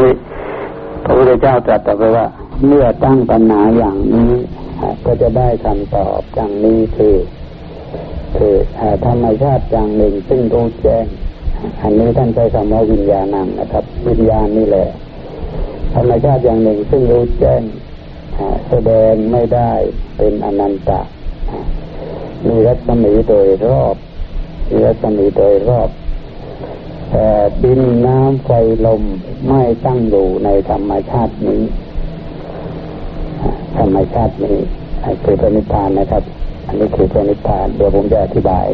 นี้ พระพุทธเจ้าตรัสต่อไปว่า เมื่อตั้งปัญหาอย่างนี้ก็จะได้คำตอบอย่างนี้คือคือธรรมชาติอย่างหนึ่งซึ่งรู้แจ้งอันนี้ท่านใช้คำว่าวิญญาณังนะครับ วิญญาณนี่แหละธรรมชาติอย่างหนึ่งซึ่งรู้แจ้งแสดงไม่ได้เป็นอนันตะมีรัศมีโดยรอบมีรัศมีโดยรอบ ดินน้ำไฟลมไม่ตั้งอยู่ในธรรมชาตินี้ ธรรมชาตินี้คือพระนิพพานนะครับ อันนี้คือพระนิพพานเดี๋ยวผมจะอธิบาย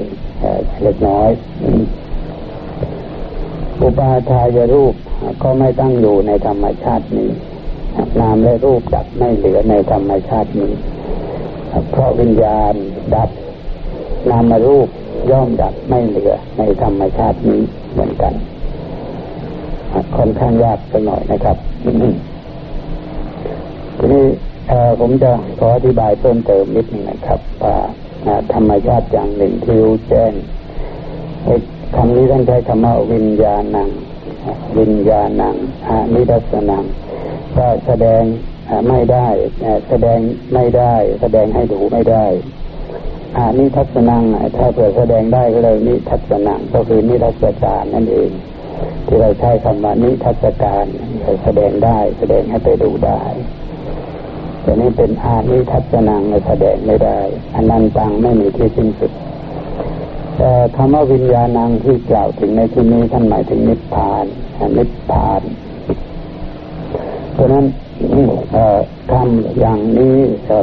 เล็กน้อยอุปาทายรูปก็ไม่ตั้งอยู่ในธรรมชาตินี้ นามและรูปดับไม่เหลือในธรรมชาตินี้ เพราะวิญญาณดับ นามรูปย่อมดับไม่เหลือในธรรมชาตินี้ เหมือนกันค่อนข้างยากไปหน่อยนะครับทีนี้ผมจะขออธิบายเพิ่มเติมนิดนึงนะครับว่าธรรมชาติอย่างหนึ่งที่รู้แจ้งคำนี้ท่านใช้คำว่าวิญญาณัง วิญญาณังอานิดัสนังก็แสดงไม่ได้แสดงไม่ได้ แสดงให้ดูไม่ได้ อานิทัศนังถ้าเผื่อแสดงได้ก็เลยนิทัศนังก็คือนิทัศการนั่นเอง ที่เราใช้คำว่านิทัศการแสดงได้แสดงให้ไปดูได้แต่นี่เป็นอานิทัศนังแสดงไม่ได้อันนั้นตังไม่มีที่สิ้นสุดแต่คำว่าวิญญาณังที่กล่าวถึงในที่นี้ท่านหมายถึงนิพพานนิพพานเพราะนั้นคำอย่างนี้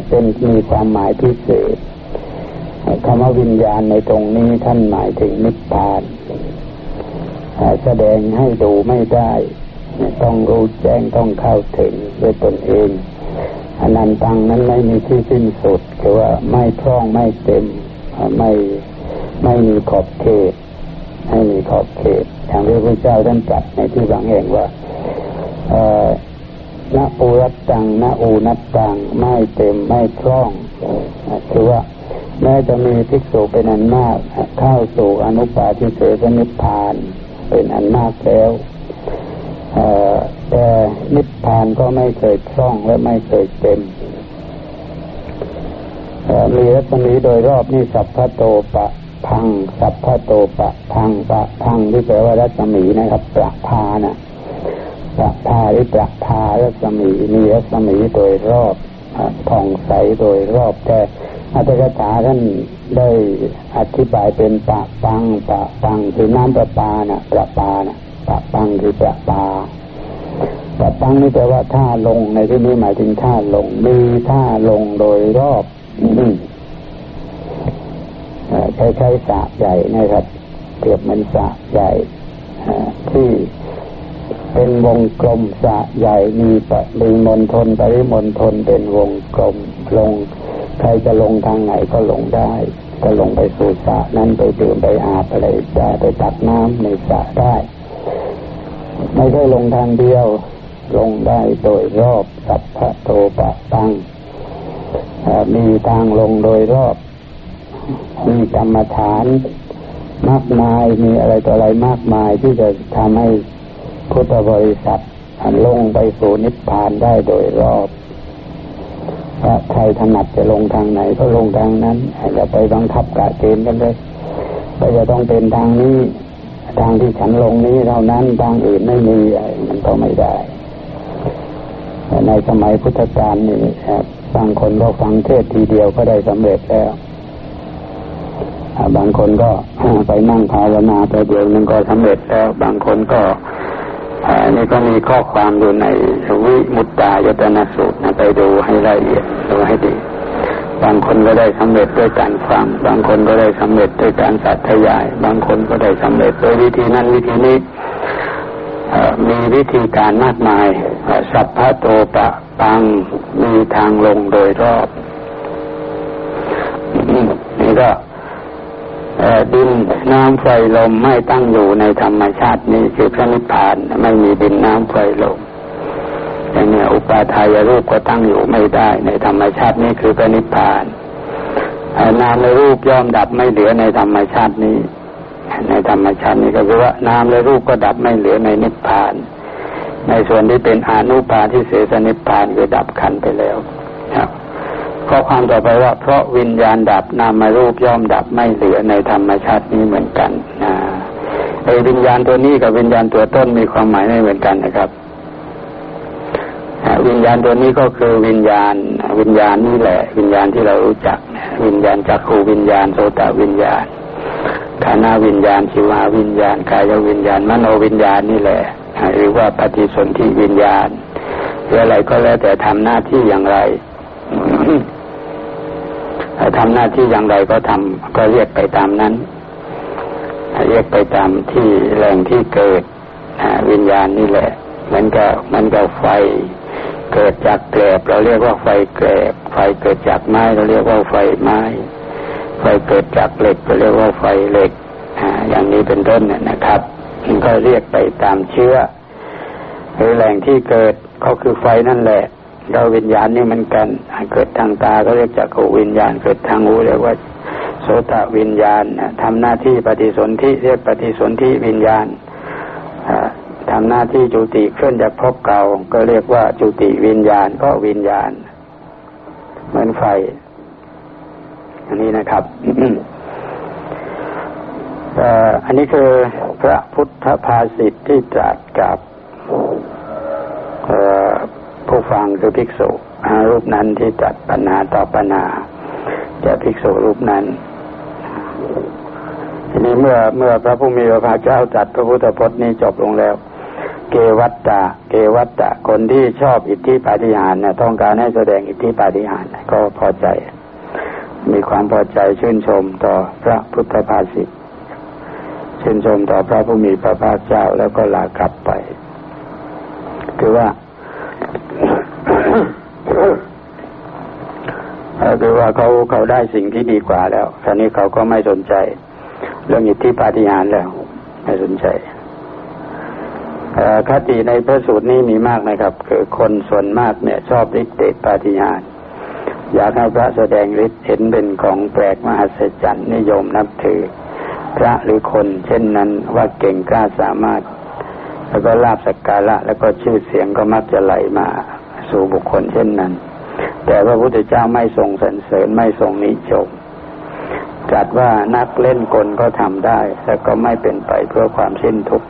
เป็นมีความหมายพิเศษ คำว่าวิญญาณในตรงนี้ท่านหมายถึงนิพพานแสดงให้ดูไม่ได้ ต้องรู้แจ้งต้องเข้าถึงด้วยตนเองอนันตังนั้นไม่มีที่สิ้นสุดคือว่าไม่พร่องไม่เต็มไม่ไม่มีขอบเขตไม่มีขอบเขต อย่างที่พระเจ้าท่านตรัสในที่บางแห่งว่านาอูรัตตังนาอูนัตตังไม่เต็มไม่คล่องคือว่า แม้จะมีภิกษุเป็นอันมากเข้าสู่อนุปาทิเสสนิพพานเป็นอันมากแล้วแต่นิพพานก็ไม่เคยคล่องและไม่เคยเต็มมีรัศมีโดยรอบนี่สัพพโตปะพัง สัพพโตปะพังปะพังที่แปลว่ารัศมีนะครับประพานะประพาหรือประพารัศมีมีรัศมีโดยรอบผ่องใสโดยรอบแต่ อัตถกถาท่านได้อธิบายเป็นปะปังปะปังคือน้ำประปานะประปานะปะปังคือประปาปะปังนี่แปลว่าท่าลงในที่นี้หมายถึงท่าลงมีท่าลงโดยรอบใช้ใช้สะใหญ่นะครับเปรียบเหมือนสะใหญ่ที่เป็นวงกลมสะใหญ่มีปริมณฑลปริมณฑลเป็นวงกลมลง ใครจะลงทางไหนก็ลงได้ ก็ลงไปสู่สระนั้นไปดื่มไปอาบอะไรได้ไปตักน้ำในสระได้ ไม่ใช่ลงทางเดียว ลงได้โดยรอบสัพพะโตปะตังมีทางลงโดยรอบ มีกรรมฐานมากมายมีอะไรต่ออะไรมากมายที่จะทำให้พุทธบริษัทลงไปสู่นิพพานได้โดยรอบ ถ้าใครถนัดจะลงทางไหนก็ลงทางนั้นอย่าไปบังคับกะเกณฑ์กันเลยก็จะต้องเป็นทางนี้ทางที่ฉันลงนี้เท่านั้นทางอื่นไม่มีมันก็ไม่ได้ ในสมัยพุทธกาลนี่บางคนก็ฟังเทศทีเดียวก็ได้สำเร็จแล้วบางคนก็ไปนั่งภาวนาไปเดียวนึงก็สำเร็จแล้ว บางคนก็อันนี้ก็มีข้อความอยู่ในวิมุตตายตนาสูตรนะไปดูให้ละเอียด ดูให้ดี บางคนก็ได้สำเร็จด้วยการฟัง บางคนก็ได้สำเร็จด้วยการสัตยาย บางคนก็ได้สำเร็จโดยวิธีนั้นวิธีนี้มีวิธีการมากมายสัพพะโตปะปังมีทางลงโดยรอบนี่ก็ดินน้ำไฟลมไม่ตั้งอยู่ในธรรมชาตินี้คือพระนิพพานไม่มีดินน้ำไฟลม อย่างนี้อุปาทายรูปก็ตั้งอยู่ไม่ได้ ในธรรมชาตินี้คือพระนิพพานนามในรูปย่อมดับไม่เหลือในธรรมชาตินี้ ในธรรมชาตินี้ก็คือว่านามและรูปก็ดับไม่เหลือในนิพพาน ในส่วนที่เป็นอนุปาทิเสสนิพพานคือดับขันไปแล้วครับข้อความต่อไปว่า เพราะวิญญาณดับนามารูปย่อมดับไม่เหลือในธรรมชาตินี้เหมือนกันนะไอ้วิญญาณตัวนี้กับวิญญาณตัวต้นมีความหมายไม่เหมือนกันนะครับ วิญญาณตัวนี้ก็คือวิญญาณ วิญญาณนี่แหละ วิญญาณที่เรารู้จักวิญญาณจักขูวิญญาณโสตวิญญาณฐานาวิญญาณชิวาวิญญาณกายวิญญาณมโนวิญญาณนี่แหละ หรือว่าปฏิสนธิวิญญาณหรืออะไรก็แล้วแต่ทำหน้าที่อย่างไรทำหน้าที่อย่างไรก็ทำก็เรียกไปตามนั้น เรียกไปตามที่แหล่งที่เกิดวิญญาณนี่แหละ มันก็มันก็ไฟ เกิดจากแกลบเราเรียกว่าไฟแกลบไฟเกิดจากไม้เราเรียกว่าไฟไม้ ไฟเกิดจากเหล็กเราเรียกว่าไฟเหล็กอย่างนี้เป็นต้นเนี่ยนะครับมันก็เรียกไปตามเชื้อหรือแหล่งที่เกิดก็คือไฟนั่นแหละเราวิญญาณนี่มันกันเกิดทางตาก็เรียกจักรวิญญาณ เกิดทางหูเรียกว่าโสตวิญญาณทำหน้าที่ปฏิสนธิเรียกปฏิสนธิวิญญาณ ทำหน้าที่จุติขึ้นจากภพเก่า ก็เรียกว่าจุติวิญญาณก็วิญญาณ เหมือนไฟ อันนี้นะครับอันนี้คือพระพุทธภาษิตที่ตรัสกับผู้ฟังคือภิกษุรูปนั้นที่จัดปัญหาต่อปัญหาจะภิกษุรูปนั้นทีนี้เมื่อเมื่อพระผู้มีพระภาคเจ้าจัดพระพุทธพจน์นี้จบลงแล้ว เกวัตตะ เกวัตตะ คนที่ชอบอิทธิปาฏิหาริย์นะต้องการให้แสดงอิทธิปาฏิหาริย์ก็พอใจ มีความพอใจชื่นชมต่อพระพุทธภาษิตชื่นชมต่อพระผู้มีพระภาคเจ้าแล้วก็ลากลับไป คือว่าคือว่าเขาเขาได้สิ่งที่ดีกว่าแล้วคราวนี้เขาก็ไม่สนใจ เรื่องอิทธิปาฏิหาริย์แล้ว ไม่สนใจ คติในพระสูตรนี้มีมากนะครับ คือคนส่วนมากเนี่ยชอบฤทธิ์เดชปาฏิหาริย์อยากให้พระแสดงฤทธิ์เห็นเป็นของแปลกมหัศจรรย์นิยมนับถือ พระหรือคนเช่นนั้นว่าเก่งกล้าสามารถ แล้วก็ลาบสักการะ แล้วก็ชื่อเสียงก็มักจะไหลมาสู่บุคคลเช่นนั้น แต่พระพุทธเจ้าไม่ทรงสรรเสริญไม่ทรงนิจมจัดว่านักเล่นกลก็ทำได้ แต่ก็ไม่เป็นไปเพื่อความสิ้นทุกข์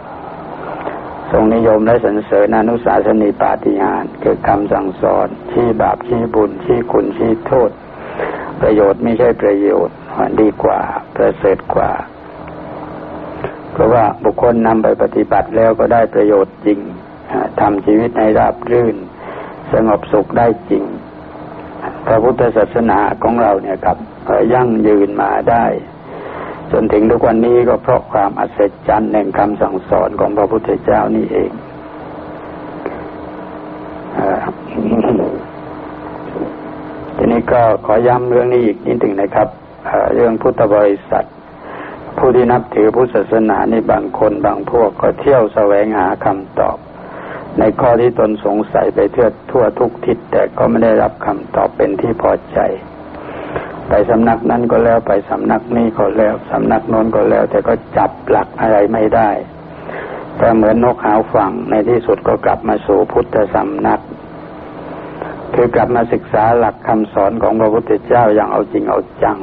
ทรงนิยมและสรรเสริญอนุสาสนีปาฏิหาริย์คือคำสั่งสอนชี้บาปชี้บุญชี้คุณชี้โทษ ประโยชน์ไม่ใช่ประโยชน์ดีกว่าประเสริฐกว่า เพราะว่าบุคคลนำไปปฏิบัติแล้วก็ได้ประโยชน์จริงทำชีวิตในราบรื่น สงบสุขได้จริง พระพุทธศาสนาของเราเนี่ยครับยั่งยืนมาได้ จนถึงทุกวันนี้ก็เพราะความอัศจรรย์แห่งคำสั่งสอนของพระพุทธเจ้านี่เองทีนี้ก็ขอย้ำเรื่องนี้อีกนิดหนึ่งนะครับเรื่องพุทธบริษัท ผู้ที่นับถือพุทธศาสนานี่บางคนบางพวกก็เที่ยวแสวงหาคำตอบ ในข้อที่ตนสงสัยไปเทื่อทั่วทุกทิศแต่ก็ไม่ได้รับคำตอบเป็นที่พอใจ ไปสำนักนั้นก็แล้วไปสำนักนี้ก็แล้วสำนักโน้นก็แล้ว แต่ก็จับหลักอะไรไม่ได้แต่เหมือนนกหาวฝั่งในที่สุดก็กลับมาสู่พุทธสำนัก คือกลับมาศึกษาหลักคำสอนของพระพุทธเจ้าอย่างเอาจริงเอาจัง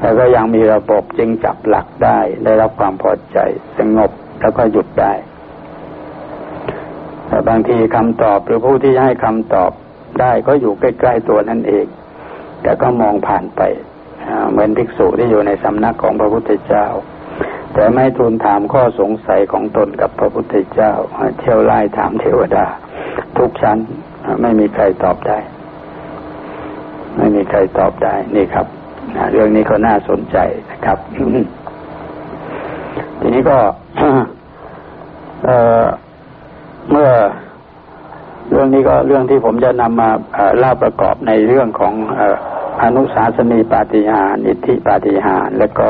แล้วก็ยังมีระบบจึงจับหลักได้ ได้รับความพอใจสงบแล้วก็หยุดได้ แต่บางทีคำตอบหรือผู้ที่ให้คำตอบได้ก็อยู่ใกล้ ๆตัวนั่นเอง แต่ก็มองผ่านไปเหมือนภิกษุที่อยู่ในสำนักของพระพุทธเจ้า แต่ไม่ทูลถามข้อสงสัยของตนกับพระพุทธเจ้าเที่ยวไล่ถามเทวดา ทุกชั้นไม่มีใครตอบได้ ไม่มีใครตอบได้นี่ครับเรื่องนี้ก็น่าสนใจนะครับ ทีนี้ก็เออเมื่อ เรื่องนี้ก็เรื่องที่ผมจะนำมาเล่าประกอบในเรื่องของอนุสาสนีปาฏิหาริอิทธิปาฏิหาริแล้วก็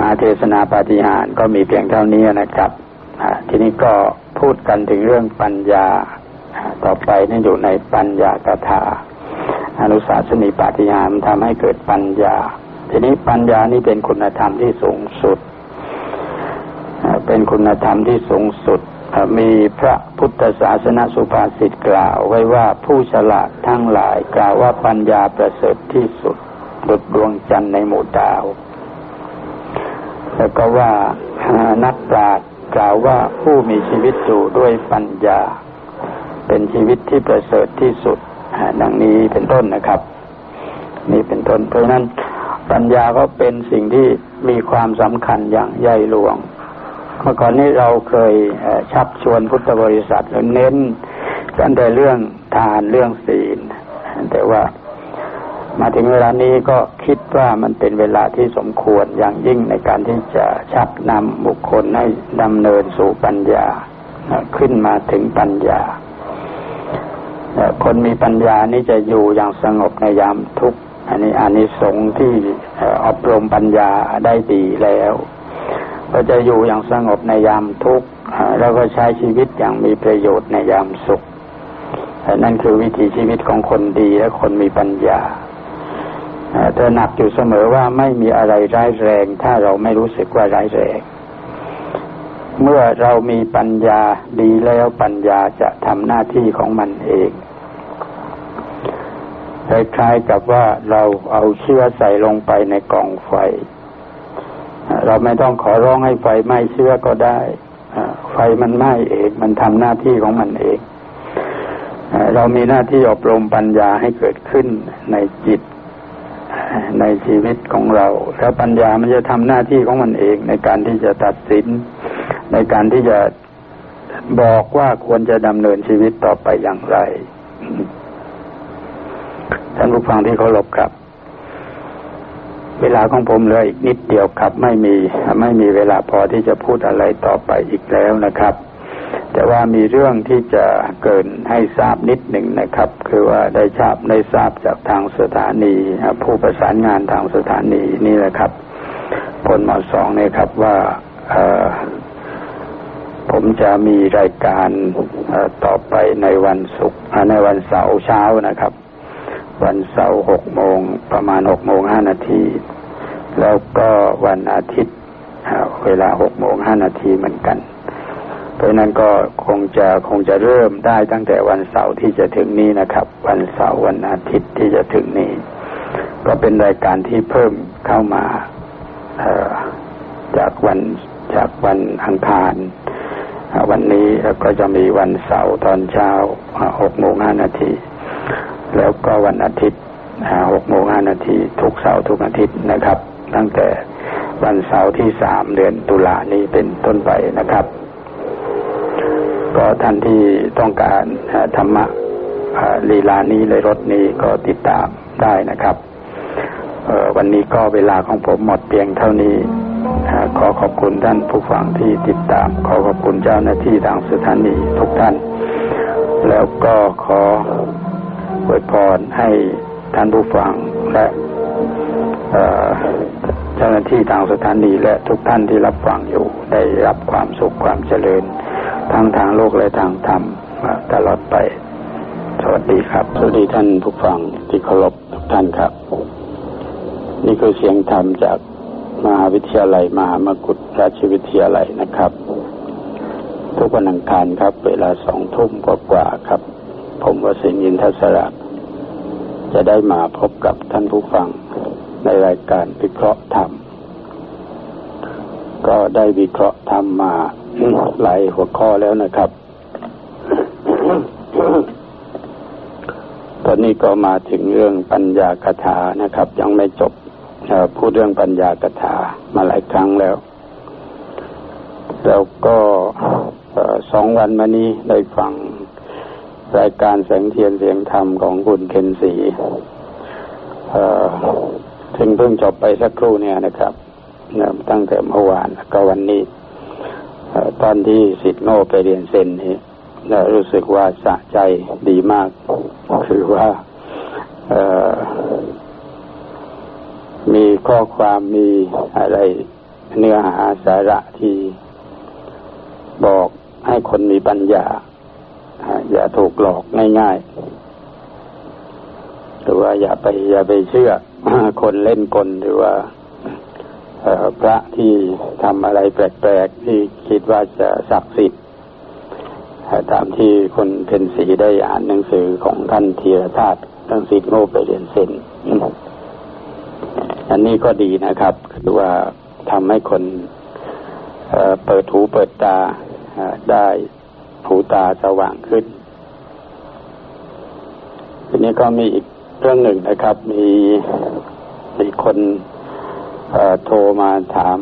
อาเทศนาปาฏิหาริก็มีเพียงเท่านี้นะครับทีนี้ก็พูดกันถึงเรื่องปัญญาต่อไปนี่อยู่ในปัญญากถาอนุสาสนีปาฏิหาริย์ทำให้เกิดปัญญา ทีนี้ปัญญานี่เป็นคุณธรรมที่สูงสุด เป็นคุณธรรมที่สูงสุด มีพระพุทธศาสนาสุภาษิตกล่าวไว้ว่าผู้ฉลาดทั้งหลายกล่าวว่าปัญญาประเสริฐที่สุดดุดดวงจันทร์ในหมู่ดาว แล้วก็ว่านักปราชญ์กล่าวว่าผู้มีชีวิตอยู่ด้วยปัญญา เป็นชีวิตที่ประเสริฐที่สุดดังนี้เป็นต้นนะครับ นี่เป็นต้นเพราะนั้นปัญญาก็เป็นสิ่งที่มีความสำคัญอย่างใหญ่หลวง เมื่อก่อนนี้เราเคยชักชวนพุทธบริษัทเน้นกันแต่เรื่องทานเรื่องศีล แต่ว่ามาถึงเวลานี้ก็คิดว่ามันเป็นเวลาที่สมควรอย่างยิ่งในการที่จะชักนำบุคคลให้ดำเนินสู่ปัญญาขึ้นมาถึงปัญญาคนมีปัญญานี่จะอยู่อย่างสงบในยามทุกข์อันนี้อานิสงส์ที่อบรมปัญญาได้ดีแล้ว ก็จะอยู่อย่างสงบในยามทุกข์แล้วก็ใช้ชีวิตอย่างมีประโยชน์ในยามสุข นั่นคือวิถีชีวิตของคนดีและคนมีปัญญาเธอหนักอยู่เสมอว่าไม่มีอะไรร้ายแรง ถ้าเราไม่รู้สึกว่าร้ายแรง เมื่อเรามีปัญญาดีแล้วปัญญาจะทำหน้าที่ของมันเองคล้ายๆกับว่าเราเอาเชื้อใส่ลงไปในกล่องไฟ เราไม่ต้องขอร้องให้ไฟไหม้เชื้อก็ได้ไฟมันไหม้เองมันทำหน้าที่ของมันเองเรามีหน้าที่อบรมปัญญาให้เกิดขึ้นในจิตในชีวิตของเรา แล้วปัญญามันจะทำหน้าที่ของมันเอง ในการที่จะตัดสิน ในการที่จะบอกว่าควรจะดำเนินชีวิตต่อไปอย่างไร ท่านผู้ฟังที่เคารพครับ เวลาของผมเหลืออีกนิดเดียวครับ ไม่มีไม่มีเวลาพอที่จะพูดอะไรต่อไปอีกแล้วนะครับ แต่ว่ามีเรื่องที่จะเกินให้ทราบนิดหนึ่งนะครับ คือว่าได้ทราบได้ทราบจากทางสถานี ผู้ประสานงานทางสถานีนี่แหละครับผลมาสองเนี่ยครับว่าผมจะมีรายการต่อไปในวันศุกร์ในวันเสาร์เช้านะครับ วันเสาร์หกโมงประมาณหกโมงห้านาที แล้วก็วันอาทิตย์เวลาหกโมงห้านาทีเหมือนกัน เพราะนั้นก็คงจะคงจะเริ่มได้ตั้งแต่วันเสาร์ที่จะถึงนี้นะครับ วันเสาร์วันอาทิตย์ที่จะถึงนี้ ก็เป็นรายการที่เพิ่มเข้ามาจากวันจากวันอังคารวันนี้ก็จะมีวันเสาร์ตอนเช้าหกโมงห้านาที แล้วก็วันอาทิตย์หกโมงห้านาทีทุกเสาร์ทุกอาทิตย์นะครับ ตั้งแต่วันเสาร์ที่สามเดือนตุลานี้เป็นต้นไปนะครับ ก็ท่านที่ต้องการธรรมะลีลานี้เลยรถนี้ก็ติดตามได้นะครับวันนี้ก็เวลาของผมหมดเพียงเท่านี้ขอขอบคุณท่านผู้ฟังที่ติดตาม ขอขอบคุณเจ้าหน้าที่ทางสถานีทุกท่าน แล้วก็ขอ อวยพรให้ท่านผู้ฟังและเจ้าหน้าที่ทางสถานีและทุกท่านที่รับฟังอยู่ได้รับความสุขความเจริญทั้งทางโลกและทางธรรมตลอดไป สวัสดีครับ สวัสดีท่านผู้ฟังที่เคารพทุกท่านครับ นี่คือเสียงธรรมจากมหาวิทยาลัยมหามกุฏราชวิทยาลัยนะครับ ทุกวันอังคารครับ เวลาสองทุ่มกว่าครับ ผมวสินยินทศระ จะได้มาพบกับท่านผู้ฟังในรายการวิเคราะห์ธรรม ก็ได้วิเคราะห์ธรรมมาหลายหัวข้อแล้วนะครับ ตอนนี้ก็มาถึงเรื่องปัญญากถานะครับ ยังไม่จบพูดเรื่องปัญญากถามาหลายครั้งแล้ว แล้วก็สองวันมานี้ได้ฟัง รายการแสงเทียนเสียงธรรมของคุณเคนสีถึงเพิ่งจบไปสักครู่เนี่ยนะครับตั้งแต่เมื่อวานก็วันนี้ตอนที่สิทธิโง่ไปเรียนเซนนี่รู้สึกว่าสะใจดีมาก คือว่ามีข้อความมีอะไรเนื้อหาสาระที่บอกให้คนมีปัญญา อย่าถูกหลอกง่ายๆหรือว่าอย่าไปอย่าไปเชื่อคนเล่นกลหรือว่าพระที่ทำอะไรแปลกๆที่คิดว่าจะศักดิ์สิทธิ์ตามที่คนเพนสีได้อ่านหนังสือของท่านเทียรธาตุท่านสิทธิ์โง่ไปเรียนเซนอันนี้ก็ดีนะครับ คือว่าทำให้คนเปิดหูเปิดตาได้ หูตาสว่างขึ้น ทีนี้ก็มีอีกเรื่องหนึ่งนะครับ มีมีคนโทรมาถาม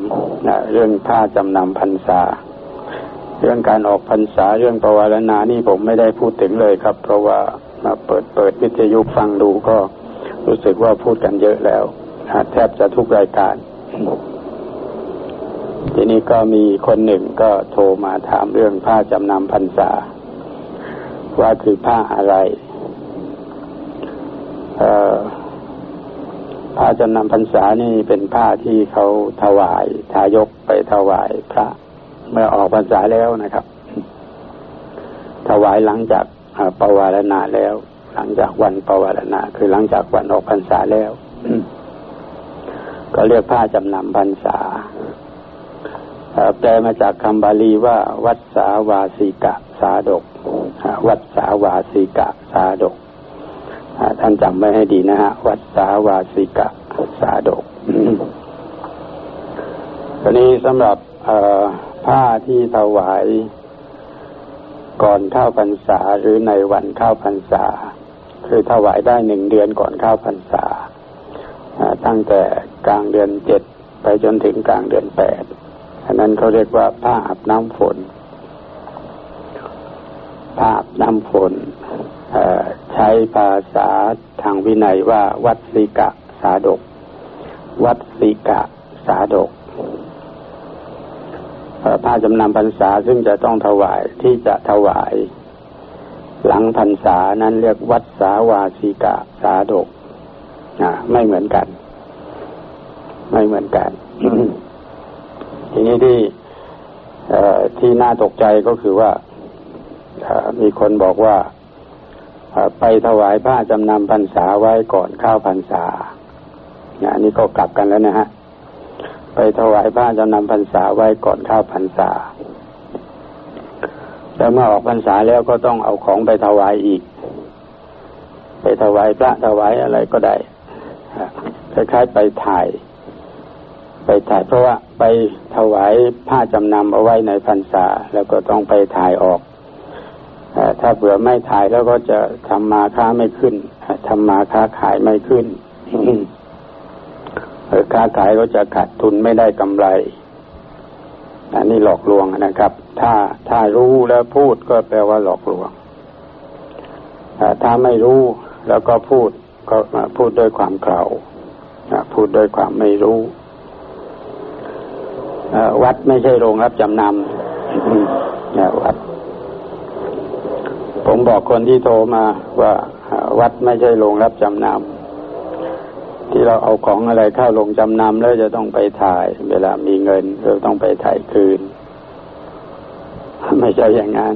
นะเรื่องค่าจำนำพรรษา เรื่องการออกพรรษาเรื่องประวารณานี่ผมไม่ได้พูดถึงเลยครับ เพราะว่ามาเปิดเปิดวิทยุฟังดูก็รู้สึกว่าพูดกันเยอะแล้วแทบจะทุกรายการ ทีนี้ก็มีคนหนึ่งก็โทรมาถามเรื่องผ้าจำนำพรรษา ว่าคือผ้าอะไรผ้าจำนำพรรษานี่เป็นผ้าที่เขาถวายทายกไปถวายพระ เมื่อออกพรรษาแล้วนะครับ ถวายหลังจากปวารณาแล้ว หลังจากวันปวารณาคือหลังจากวันออกพรรษาแล้ว ก็เรียกผ้าจำนำพรรษา แปลมาจากคำบาลีว่า วัดสาวาสีกะ สาดก วัดสาวาสีกะ สาดก ท่านจำไว้ให้ดีนะฮะ วัดสาวาสิกะ สาดกตอนนี้สำหรับผ้าที่ถวายก่อนเข้าพรรษาหรือในวันเข้าพรรษา คือถวายได้หนึ่งเดือนก่อนเข้าพรรษา ตั้งแต่กลางเดือนเจ็ดไปจนถึงกลางเดือนแปด อันนั้นเขาเรียกว่าผ้าอาบน้ำฝนผ้าอาบน้ำฝนใช้ภาษาทางวินัยว่า วัดสิกะสาดก วัดสิกะสาดกผ้าจำนำพรรษาซึ่งจะต้องถวายที่จะถวาย หลังพรรษานั้นเรียกวัดสาวาสิกะสาดกไม่เหมือนกัน ไม่เหมือนกัน ทีนี้ที่ที่น่าตกใจก็คือว่ามีคนบอกว่าไปถวายผ้าจำนำพรรษาไว้ก่อนข้าวพรรษาเนี่ยนี่ก็กลับกันแล้วนะฮะ ไปถวายผ้าจำนำพรรษาไว้ก่อนข้าวพรรษา แล้วเมื่อออกพรรษาแล้วก็ต้องเอาของไปถวายอีก ไปถวายพระถวายอะไรก็ได้คล้ายๆไปถ่าย ไปถ่ายเพราะว่า ไปถวายผ้าจำนำเอาไว้ในพรรษา แล้วก็ต้องไปถ่ายออกถ้าเผื่อไม่ถ่ายแล้วก็จะทำมาค้าไม่ขึ้นทำมาค้าขายไม่ขึ้นค้าขายก็จะขาดทุนไม่ได้กำไรอันนี้หลอกลวงนะครับ ถ้าถ้ารู้แล้วพูดก็แปลว่าหลอกลวงถ้าไม่รู้แล้วก็พูดก็พูดด้วยความเกล่าพูดด้วยความไม่รู้ วัดไม่ใช่โรงรับจำนำวัด ผมบอกคนที่โทรมาว่าวัดไม่ใช่โรงรับจำนำที่เราเอาของอะไรเข้าลงจำนำแล้วจะต้องไปถ่าย เวลามีเงินเราต้องไปถ่ายคืน ไม่ใช่อย่างนั้น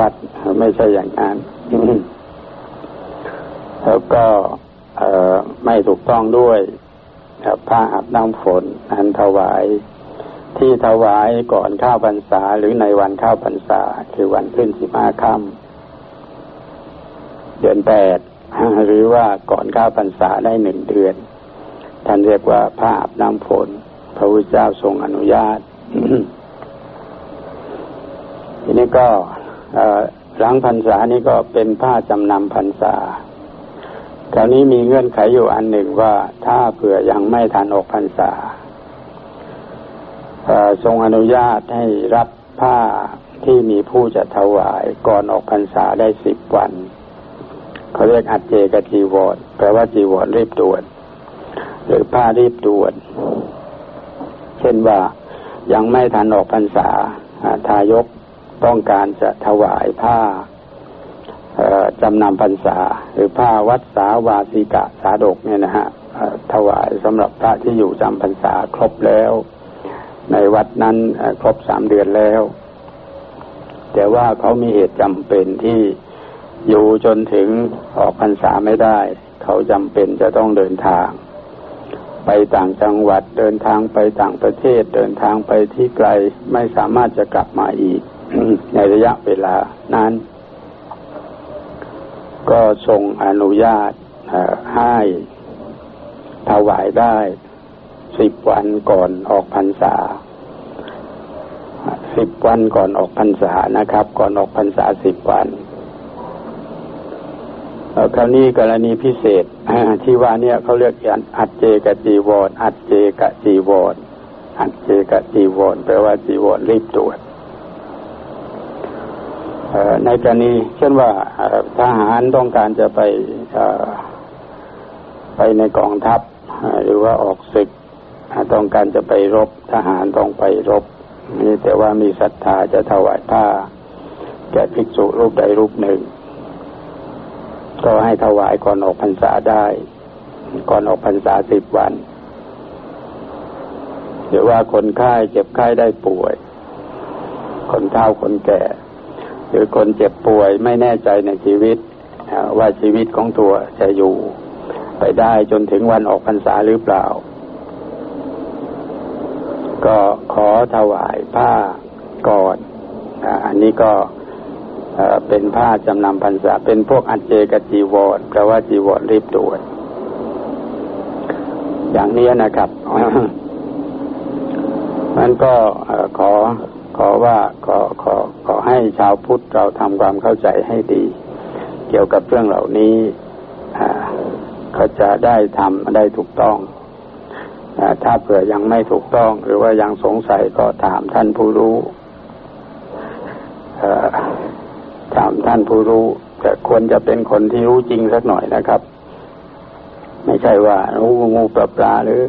วัดไม่ใช่อย่างนั้นแล้วก็ไม่ถูกต้องด้วยผ้าอาบน้ำฝนอันถวาย ที่ถวายก่อนข้าวพรรษาหรือในวันข้าวพรรษา คือวันขึ้นสิบห้าค่ำเดือนแปดหรือว่าก่อนข้าวพรรษาได้หนึ่งเดือน ท่านเรียกว่าผ้าอาบน้ำฝนพระพุทธเจ้าทรงอนุญาต ทีนี้ก็หลังพรรษานี้ก็เป็นผ้าจำนำพรรษาคราวนี้มีเงื่อนไขอยู่อันหนึ่งว่าถ้าเผื่อยังไม่ทันออกพรรษา ทรงอนุญาตให้รับผ้าที่มีผู้จะถวายก่อนออกพรรษาได้สิบวันเขาเรียกอัจเจกจีวรแปลว่าจีวรรีบด่วนหรือผ้ารีบด่วนเช่นว่ายังไม่ทันออกพรรษาทายกต้องการจะถวายผ้าจำนำพรรษา หรือผ้าวัดสาวาสิกะสาดกเนี่ยนะฮะถวายสำหรับพระที่อยู่จำพรรษาครบแล้ว ในวัดนั้นครบสามเดือนแล้ว แต่ว่าเขามีเหตุจำเป็นที่อยู่จนถึงออกพรรษาไม่ได้ เขาจำเป็นจะต้องเดินทาง ไปต่างจังหวัดเดินทางไปต่างประเทศเดินทางไปที่ไกลไม่สามารถจะกลับมาอีก ในระยะเวลานั้น ก็ทรงอนุญาตให้ถวายได้ สิบวันก่อนออกพรรษาสิบวันก่อนออกพรรษานะครับ ก่อนออกพรรษาสิบวันคราวนี้กรณีพิเศษที่ว่าเนี่ยเขาเรียกอัดเจกจีวรอัดเจกจีวรอัดเจกจีวรแปลว่าจีวรรีบตรวจในกรณีเช่นว่าทหารต้องการจะไปไปในกองทัพหรือว่าออกศึก ต้องการจะไปรบทหารต้องไปรบนี่แต่ว่ามีศรัทธาจะถวายผ้าแก่ภิกษุรูปใดรูปหนึ่ง ก็ให้ถวายก่อนออกพรรษาได้ ก่อนออกพรรษาสิบวัน หรือว่าคนไข้เจ็บไข้ได้ป่วย คนเฒ่าคนแก่ หรือคนเจ็บป่วยไม่แน่ใจในชีวิต ว่าชีวิตของตัวจะอยู่ ไปได้จนถึงวันออกพรรษาหรือเปล่า ก็ขอถวายผ้าก่อนอันนี้ก็เป็นผ้าจำนำพรรษา เป็นพวกอัจเจกจีวรแปลว่าจีวรรีบด่วนอย่างนี้นะครับมันก็ขอขอว่าขอขอขอให้ชาวพุทธเราทำความเข้าใจให้ดี เกี่ยวกับเรื่องเหล่านี้เขาจะได้ทำได้ถูกต้อง ถ้าเผื่อยังไม่ถูกต้อง หรือว่ายังสงสัยก็ถามท่านผู้รู้ถามท่านผู้รู้แต่ควรจะเป็นคนที่รู้จริงสักหน่อยนะครับ ไม่ใช่ว่างูงูปลาปลาหรือ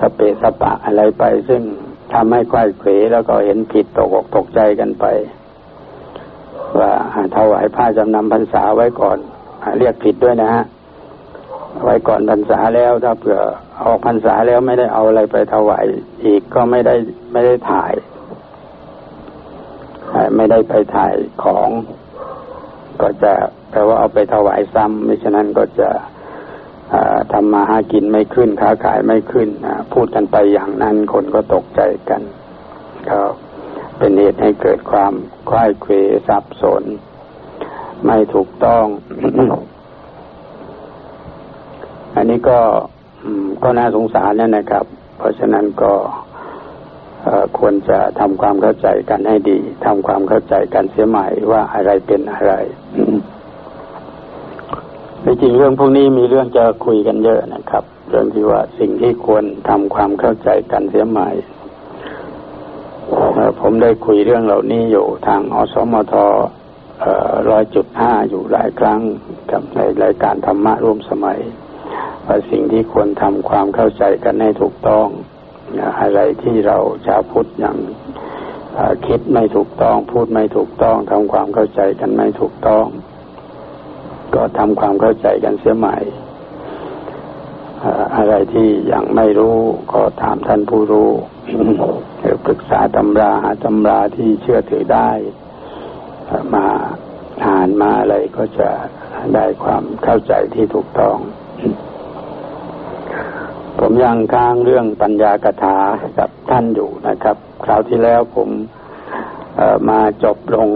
สเปสปะอะไรไป ซึ่งทำให้ควายเขวแล้วก็เห็นผิดตกอกตกใจกันไป ว่าถวายผ้าจำนำพรรษาไว้ก่อนเรียกผิดด้วยนะฮะไว้ก่อนพรรษาแล้วถ้าเผื่อ ออกพรรษาแล้วไม่ได้เอาอะไรไปถวายอีกก็ไม่ได้ไม่ได้ถ่าย ไม่ได้ไปถ่ายของ ก็จะแปลว่าเอาไปถวายซ้ำไม่ฉะนั้นก็จะทำมาหากินไม่ขึ้นค้าขายไม่ขึ้นพูดกันไปอย่างนั้นคนก็ตกใจกันก็เป็นเหตุให้เกิดความคล้ายเควสับสน ไม่ถูกต้อง อันนี้ก็ ก็น่าสงสารเนี่ยนะครับ เพราะฉะนั้นก็ควรจะทำความเข้าใจกันให้ดีทำความเข้าใจกันเสียใหม่ว่าอะไรเป็นอะไรในจริงเรื่องพวกนี้มีเรื่องจะคุยกันเยอะนะครับ เรื่องที่ว่าสิ่งที่ควรทำความเข้าใจกันเสียใหม่ผมได้คุยเรื่องเหล่านี้อยู่ทางอสมทร้อยจุดห้าอยู่หลายครั้งกับในรายการธรรมะร่วมสมัย ว่าสิ่งที่ควรทำความเข้าใจกันให้ถูกต้องอะไรที่เราชาวพุทธอย่างคิดไม่ถูกต้อง พูดไม่ถูกต้องทำความเข้าใจกันไม่ถูกต้อง ก็ทำความเข้าใจกันเสียใหม่อะไรที่ยังไม่รู้ก็ถามท่านผู้รู้หรือปรึกษาตำราหาตำราที่เชื่อถือได้ มาอ่านมาอะไรก็จะได้ความเข้าใจที่ถูกต้อง ผมยังค้างเรื่องปัญญากถากับท่านอยู่นะครับ คราวที่แล้วผมมาจบลง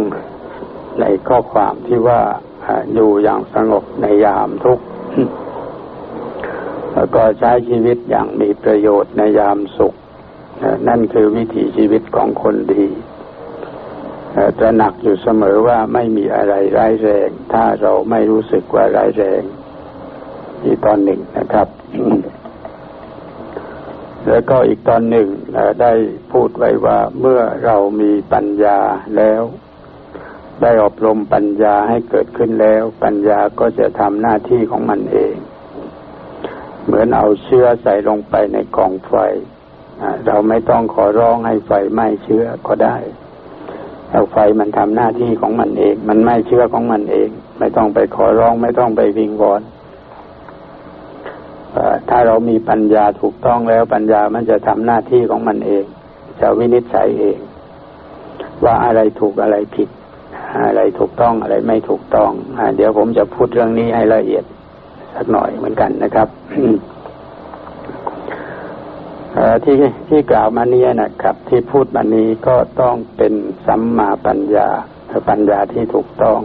ในข้อความที่ว่าอยู่อย่างสงบในยามทุกข์แล้วก็ใช้ชีวิตอย่างมีประโยชน์ในยามสุข นั่นคือวิถีชีวิตของคนดีจะหนักอยู่เสมอว่าไม่มีอะไรร้ายแรง ถ้าเราไม่รู้สึกว่าร้ายแรงที่ตอนหนึ่งนะครับ แล้วก็อีกตอนหนึ่งได้พูดไว้ว่าเมื่อเรามีปัญญาแล้ว ได้อบรมปัญญาให้เกิดขึ้นแล้ว ปัญญาก็จะทำหน้าที่ของมันเอง เหมือนเอาเชื้อใส่ลงไปในกองไฟ เราไม่ต้องขอร้องให้ไฟไหม้เชื้อก็ได้เอาไฟมันทำหน้าที่ของมันเอง มันไหม้เชื้อของมันเอง ไม่ต้องไปขอร้องไม่ต้องไปวิงวอน ถ้าเรามีปัญญาถูกต้องแล้วปัญญามันจะทำหน้าที่ของมันเอง จะวินิจฉัยเอง ว่าอะไรถูกอะไรผิด อะไรถูกต้องอะไรไม่ถูกต้องอเดี๋ยวผมจะพูดเรื่องนี้ให้ละเอียดสักหน่อยเหมือนกันนะครับที่ที่กล่าวมานี้นะครับ ที่พูดมานี้ก็ต้องเป็นสัมมาปัญญาปัญญาที่ถูกต้อง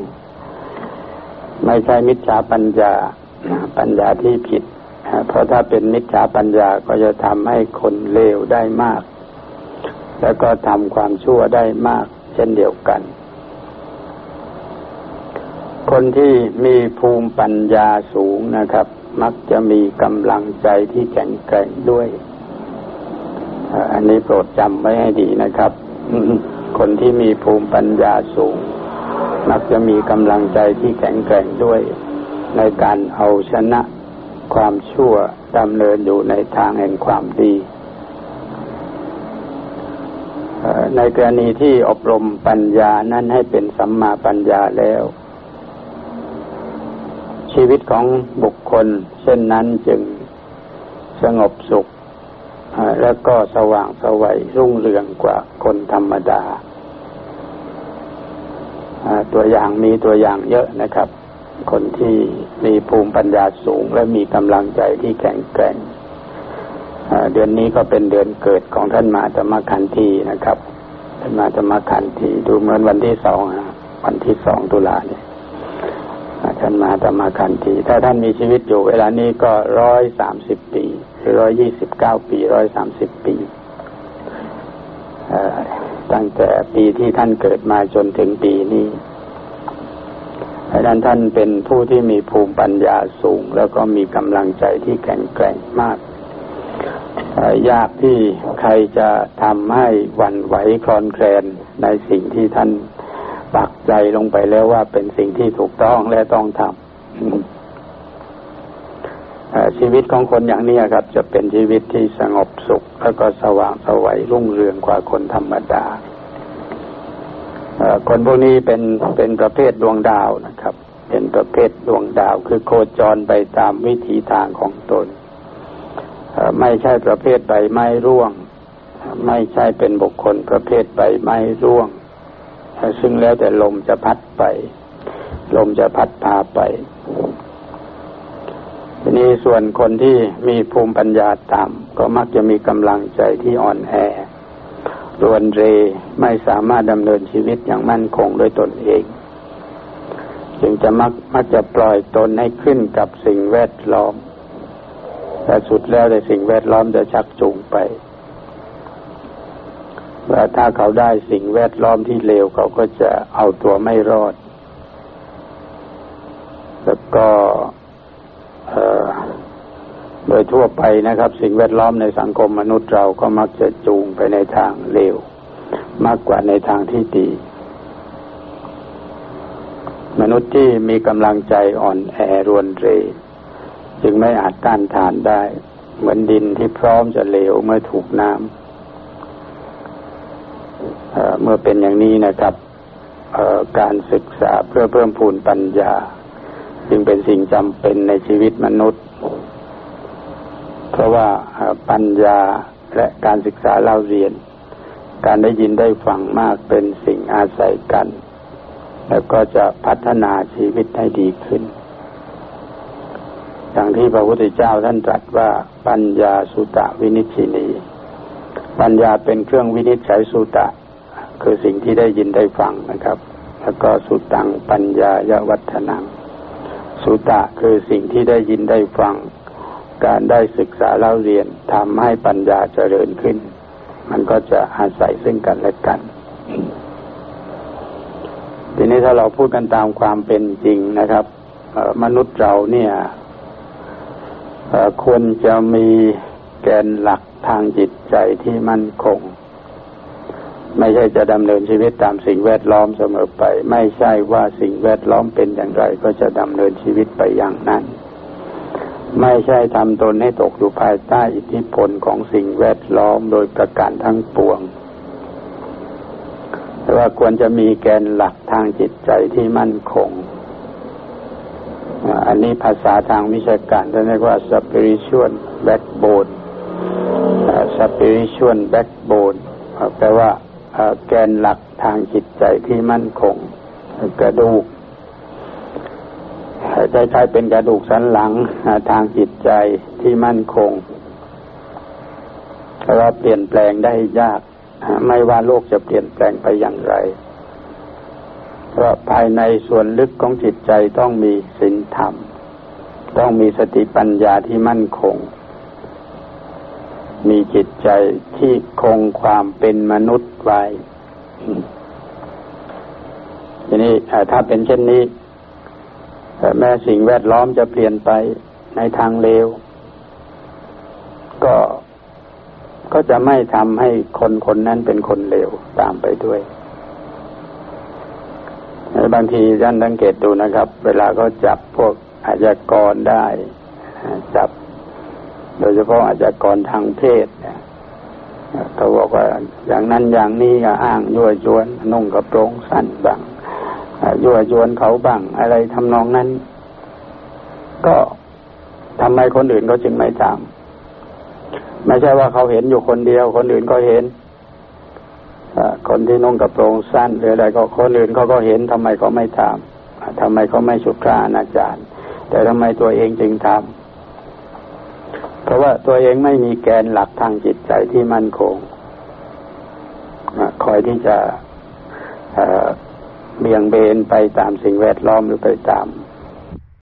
ไม่ใช่มิจฉาปัญญาปัญญาที่ผิด เพราะถ้าเป็นมิจฉาปัญญาก็จะทำให้คนเลวได้มาก แล้วก็ทำความชั่วได้มาก เช่นเดียวกัน คนที่มีภูมิปัญญาสูงนะครับ มักจะมีกำลังใจที่แข็งแกร่งด้วย อันนี้โปรดจำไว้ให้ดีนะครับ คนที่มีภูมิปัญญาสูง มักจะมีกำลังใจที่แข็งแกร่งด้วย ในการเอาชนะ ความชั่วดำเนินอยู่ในทางแห่งความดีในกรณีที่อบรมปัญญานั้นให้เป็นสัมมาปัญญาแล้ว ชีวิตของบุคคลเช่นนั้นจึงสงบสุข แล้วก็สว่างสวัยรุ่งเรืองกว่าคนธรรมดา ตัวอย่างมีตัวอย่างเยอะนะครับ คนที่มีภูมิปัญญาสูง และมีกำลังใจที่แข็งแกร่งเดือนนี้ก็เป็นเดือนเกิดของท่านมาธรรมคันธีนะครับท่านมาธรรมคันธีดูเหมือนวันที่สองวันที่สองตุลาเนี่ยท่านมาธรรมคันธีถ้าท่านมีชีวิตอยู่ เวลานี้ก็ร้อยสามสิบปีหร้อยยี่สิบเก้าปีร้อยสามสิบปีตั้งแต่ปีที่ท่านเกิดมาจนถึงปีนี้ ดังนั้นท่านเป็นผู้ที่มีภูมิปัญญาสูง แล้วก็มีกำลังใจที่แข็งแกร่งมากยากที่ใครจะทำให้วันไหวคลอนแคลนในสิ่งที่ท่านปักใจลงไปแล้วว่าเป็นสิ่งที่ถูกต้องและต้องทำชีวิตของคนอย่างนี้ครับ จะเป็นชีวิตที่สงบสุข แล้วก็สว่างสวัยรุ่งเรืองกว่าคนธรรมดา คนพวกนี้เป็นเป็นประเภทดวงดาวนะครับ เป็นประเภทดวงดาว คือโคจรไปตามวิถีทางของตน ไม่ใช่ประเภทใบไม้ร่วง ไม่ใช่เป็นบุคคลประเภทใบไม้ร่วง ซึ่งแล้วแต่ลมจะพัดไป ลมจะพัดพาไปทีนี้ส่วนคนที่มีภูมิปัญญาต่ำก็มักจะมีกำลังใจที่อ่อนแอ รวนเรไม่สามารถดำเนินชีวิตอย่างมั่นคงโดยตนเอง จึงจะมักมักจะปล่อยตนให้ขึ้นกับสิ่งแวดล้อมแต่สุดแล้วในสิ่งแวดล้อมจะชักจูงไปว่าถ้าเขาได้สิ่งแวดล้อมที่เลวเขาก็จะเอาตัวไม่รอด แล้วก็ โดยทั่วไปนะครับ สิ่งแวดล้อมในสังคมมนุษย์เราก็มักจะจูงไปในทางเลวมากกว่าในทางที่ดี มนุษย์ที่มีกำลังใจอ่อนแอรวนเร จึงไม่อาจต้านทานได้ เหมือนดินที่พร้อมจะเหลวเมื่อถูกน้ำเมื่อเป็นอย่างนี้นะครับการศึกษาเพื่อเพิ่มพูนปัญญา จึงเป็นสิ่งจำเป็นในชีวิตมนุษย์ เพราะว่าปัญญาและการศึกษาเราเรียน การได้ยินได้ฟังมากเป็นสิ่งอาศัยกัน แล้วก็จะพัฒนาชีวิตให้ดีขึ้นอย่างที่พระพุทธเจ้าท่านตรัสว่าปัญญาสุตะวินิชินี ปัญญาเป็นเครื่องวินิจฉัยสุตะ คือสิ่งที่ได้ยินได้ฟังนะครับ แล้วก็สุตังปัญญายวัฒนัง สุตะคือสิ่งที่ได้ยินได้ฟัง การได้ศึกษาเล่าเรียนทำให้ปัญญาเจริญขึ้น มันก็จะอาศัยซึ่งกันและกัน ทีนี้ถ้าเราพูดกันตามความเป็นจริงนะครับมนุษย์เราเนี่ยควรจะมีแกนหลักทางจิตใจที่มั่นคง ไม่ใช่จะดำเนินชีวิตตามสิ่งแวดล้อมเสมอไป ไม่ใช่ว่าสิ่งแวดล้อมเป็นอย่างไรก็จะดำเนินชีวิตไปอย่างนั้น ไม่ใช่ทำตนให้ตกอยู่ภายใต้อิทธิพลของสิ่งแวดล้อมโดยประการทั้งปวง แต่ว่าควรจะมีแกนหลักทางจิตใจที่มั่นคง อันนี้ภาษาทางวิชาการเรียกว่า spiritual backbone spiritual backbone แปลว่าแกนหลักทางจิตใจที่มั่นคง กระดูก ใจใช้เป็นกระดูกสันหลังทางจิตใจที่มั่นคงเพราะว่าเปลี่ยนแปลงได้ยาก ไม่ว่าโลกจะเปลี่ยนแปลงไปอย่างไร เพราะภายในส่วนลึกของจิตใจต้องมีศีลธรรม ต้องมีสติปัญญาที่มั่นคง มีจิตใจที่คงความเป็นมนุษย์ไว้ทีนี้ถ้าเป็นเช่นนี้ แม้สิ่งแวดล้อมจะเปลี่ยนไปในทางเลว ก็ก็จะไม่ทำให้คนคนนั้นเป็นคนเลวตามไปด้วยบางทีท่านสังเกตดูนะครับ เวลาเขาจับพวกอาชญากรได้ จับ โดยเฉพาะอาชญากรทางเพศเขาบอกว่าอย่างนั้นอย่างนี้ก็อ้างยั่วยวนนุ่งกระโปรงสั้นบ้าง ยั่วยวนเขาบ้างอะไรทำนองนั้น ก็ทำไมคนอื่นเขาจึงไม่ทำไม่ใช่ว่าเขาเห็นอยู่คนเดียว คนอื่นก็เห็นคนที่นุ่งกระโปรงสั้นหรืออะไรก็คนอื่นเขาก็เห็นทำไมเขาไม่ทำทำไมเขาไม่ชุกราอาจารย์ แต่ทำไมตัวเองจึงทำเพราะว่าตัวเองไม่มีแกนหลักทางจิตใจที่มั่นคงคอยที่จะ เบี่ยงเบนไปตามสิ่งแวดล้อมหรือไปตาม